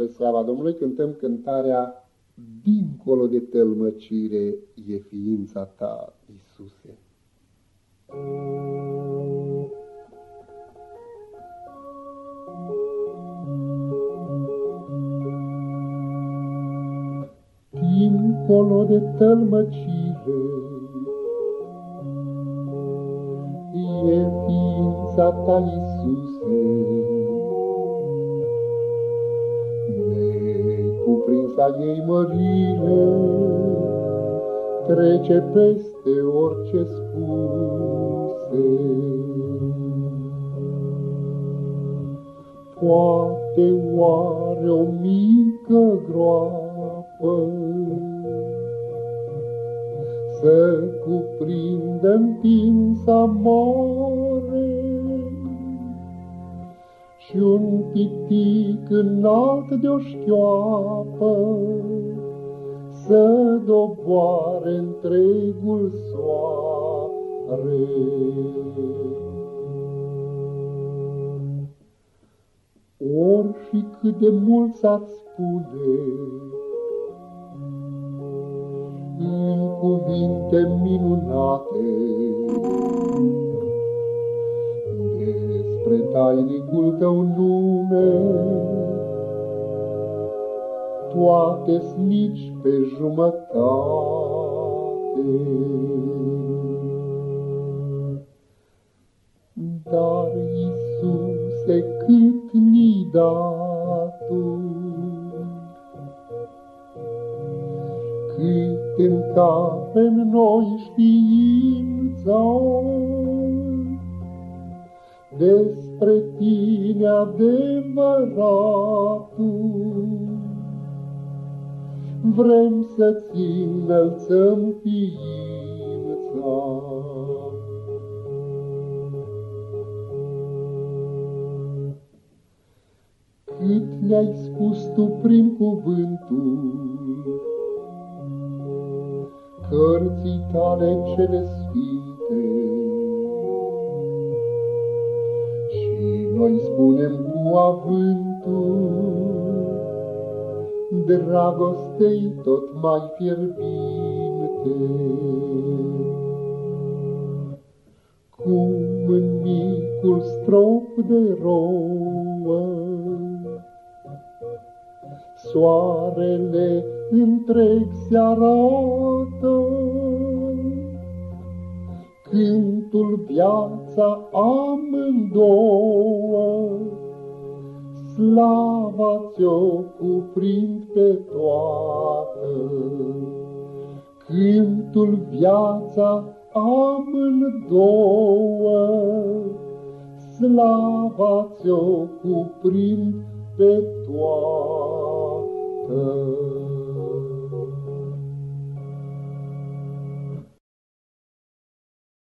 Spre slava Domnului cântăm cântarea Dincolo de tălmăcire e ființa ta, Iisuse. Dincolo de tălmăcire e ființa ta, Iisuse. Cuprinsa ei mărire, trece peste orice spuse. Poate oare o mică groapă să cuprindă întinsa mare, și un pitic înalt de-o șchioapă să doboare întregul soare. Or și cât de mult s-ar spune în cuvinte minunate, tainicul tău nume. Toate nici pe jumătate. Dar, Iisuse, cât ni dat cât încape în noi știința, despre tine adevăratul. Vrem să-ți înălțăm ființa. Cât ne-ai spus tu prin cuvântul, cărții tale cele sfinte, noi spunem cu avântul, dragostei tot mai fierbinte. Cum în micul strop de rouă, soarele întreg se arată, cântul viața amândouă, slava ți-o cuprind pe toată. Cântul viața amândouă, slava ți-o cuprind pe toată.